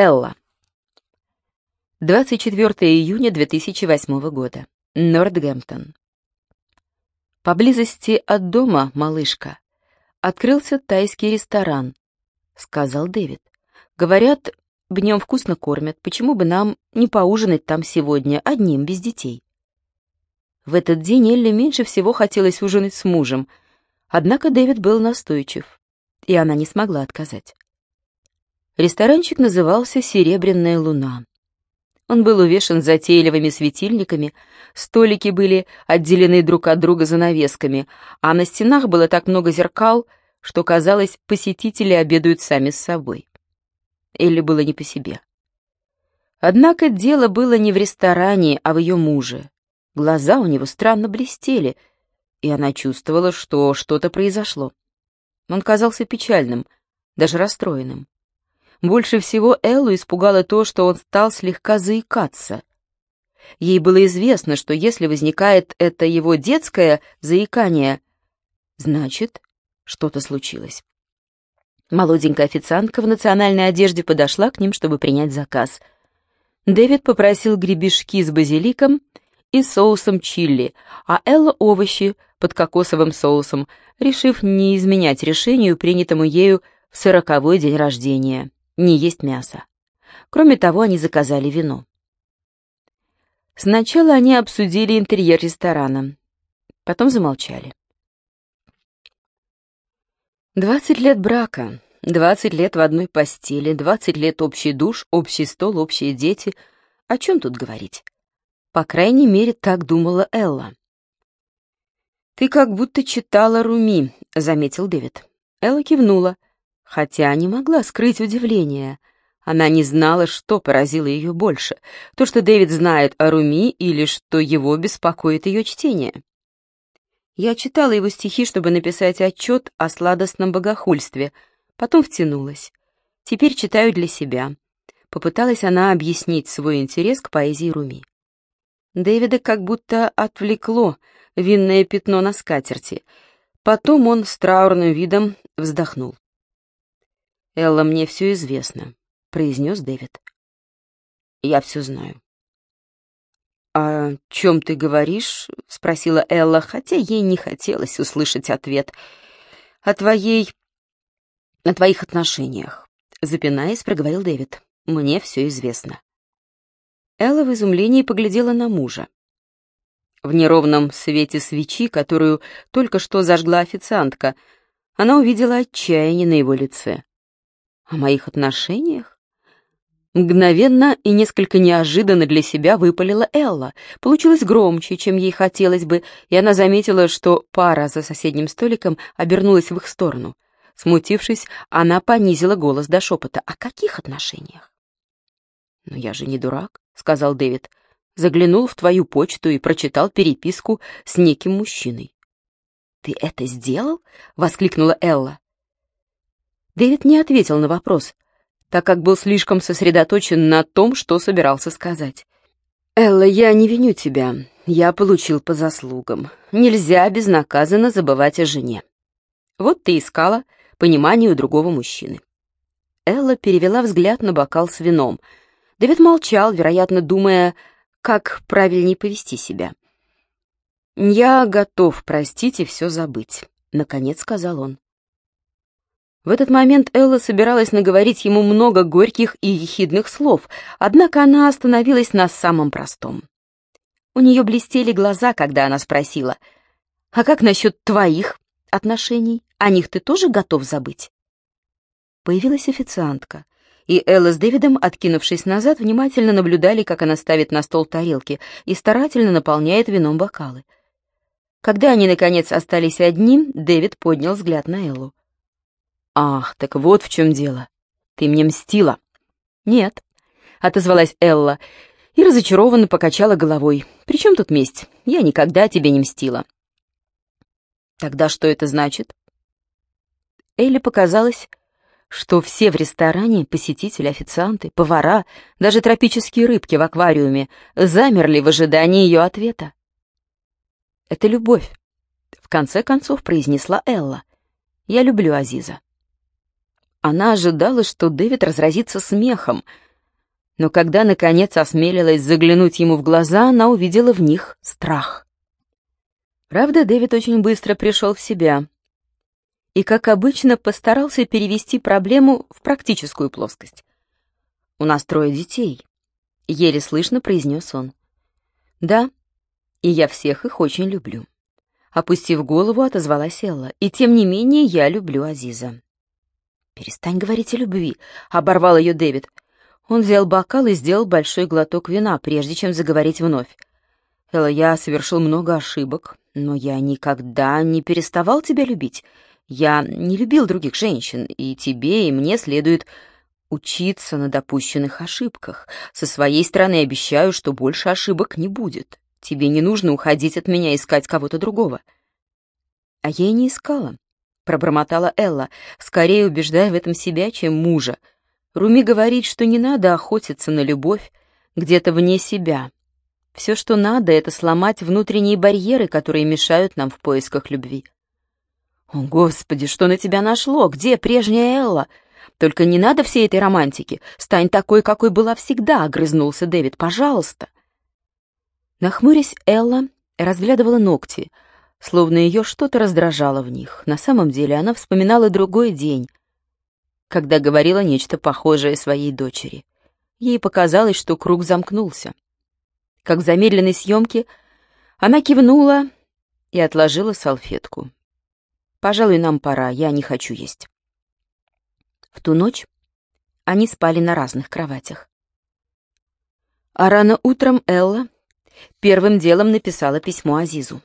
Элла. 24 июня 2008 года. Нортгемптон. Поблизости от дома, малышка, открылся тайский ресторан, сказал Дэвид. Говорят, в нем вкусно кормят, почему бы нам не поужинать там сегодня одним, без детей? В этот день Элли меньше всего хотелось ужинать с мужем, однако Дэвид был настойчив, и она не смогла отказать. Ресторанчик назывался «Серебряная луна». Он был увешан затейливыми светильниками, столики были отделены друг от друга занавесками, а на стенах было так много зеркал, что, казалось, посетители обедают сами с собой. Элли было не по себе. Однако дело было не в ресторане, а в ее муже. Глаза у него странно блестели, и она чувствовала, что что-то произошло. Он казался печальным, даже расстроенным. Больше всего Эллу испугало то, что он стал слегка заикаться. Ей было известно, что если возникает это его детское заикание, значит, что-то случилось. Молоденькая официантка в национальной одежде подошла к ним, чтобы принять заказ. Дэвид попросил гребешки с базиликом и соусом чили, а Элла — овощи под кокосовым соусом, решив не изменять решению, принятому ею в сороковой день рождения не есть мясо. Кроме того, они заказали вино. Сначала они обсудили интерьер ресторана, потом замолчали. Двадцать лет брака, двадцать лет в одной постели, двадцать лет общий душ, общий стол, общие дети. О чем тут говорить? По крайней мере, так думала Элла. «Ты как будто читала Руми», — заметил Дэвид. Элла кивнула хотя не могла скрыть удивление. Она не знала, что поразило ее больше, то, что Дэвид знает о Руми или что его беспокоит ее чтение. Я читала его стихи, чтобы написать отчет о сладостном богохульстве, потом втянулась. Теперь читаю для себя. Попыталась она объяснить свой интерес к поэзии Руми. Дэвида как будто отвлекло винное пятно на скатерти. Потом он с траурным видом вздохнул. «Элла, мне все известно», — произнес Дэвид. «Я все знаю». «О чем ты говоришь?» — спросила Элла, хотя ей не хотелось услышать ответ. «О твоей... о твоих отношениях», — запинаясь, проговорил Дэвид. «Мне все известно». Элла в изумлении поглядела на мужа. В неровном свете свечи, которую только что зажгла официантка, она увидела отчаяние на его лице. О моих отношениях? Мгновенно и несколько неожиданно для себя выпалила Элла. Получилось громче, чем ей хотелось бы, и она заметила, что пара за соседним столиком обернулась в их сторону. Смутившись, она понизила голос до шепота. «О каких отношениях?» «Но я же не дурак», — сказал Дэвид. «Заглянул в твою почту и прочитал переписку с неким мужчиной». «Ты это сделал?» — воскликнула Элла. Дэвид не ответил на вопрос, так как был слишком сосредоточен на том, что собирался сказать. «Элла, я не виню тебя. Я получил по заслугам. Нельзя безнаказанно забывать о жене. Вот ты искала понимание у другого мужчины». Элла перевела взгляд на бокал с вином. Дэвид молчал, вероятно, думая, как правильнее повести себя. «Я готов простить и все забыть», — наконец сказал он. В этот момент Элла собиралась наговорить ему много горьких и ехидных слов, однако она остановилась на самом простом. У нее блестели глаза, когда она спросила, «А как насчет твоих отношений? О них ты тоже готов забыть?» Появилась официантка, и Элла с Дэвидом, откинувшись назад, внимательно наблюдали, как она ставит на стол тарелки и старательно наполняет вином бокалы. Когда они, наконец, остались одни, Дэвид поднял взгляд на Эллу. «Ах, так вот в чем дело. Ты мне мстила». «Нет», — отозвалась Элла и разочарованно покачала головой. «При чем тут месть? Я никогда тебе не мстила». «Тогда что это значит?» Элле показалось, что все в ресторане, посетители, официанты, повара, даже тропические рыбки в аквариуме замерли в ожидании ее ответа. «Это любовь», — в конце концов произнесла Элла. «Я люблю Азиза». Она ожидала, что Дэвид разразится смехом, Но когда, наконец, осмелилась заглянуть ему в глаза, она увидела в них страх. Правда, Дэвид очень быстро пришел в себя и, как обычно, постарался перевести проблему в практическую плоскость. «У нас трое детей», — еле слышно произнес он. «Да, и я всех их очень люблю». Опустив голову, отозвалась Элла. «И тем не менее я люблю Азиза». «Перестань говорить о любви», — оборвал ее Дэвид. Он взял бокал и сделал большой глоток вина, прежде чем заговорить вновь. «Элла, я совершил много ошибок, но я никогда не переставал тебя любить. Я не любил других женщин, и тебе, и мне следует учиться на допущенных ошибках. Со своей стороны обещаю, что больше ошибок не будет. Тебе не нужно уходить от меня искать кого-то другого». «А я и не искала», — пробормотала Элла, скорее убеждая в этом себя, чем мужа. Руми говорит, что не надо охотиться на любовь где-то вне себя. Все, что надо, это сломать внутренние барьеры, которые мешают нам в поисках любви. «О, Господи, что на тебя нашло? Где прежняя Элла? Только не надо всей этой романтики. Стань такой, какой была всегда», — огрызнулся Дэвид. «Пожалуйста». Нахмурясь, Элла разглядывала ногти, словно ее что-то раздражало в них. На самом деле она вспоминала другой день, когда говорила нечто похожее своей дочери. Ей показалось, что круг замкнулся. Как в замедленной съемке, она кивнула и отложила салфетку. «Пожалуй, нам пора, я не хочу есть». В ту ночь они спали на разных кроватях. А рано утром Элла первым делом написала письмо Азизу.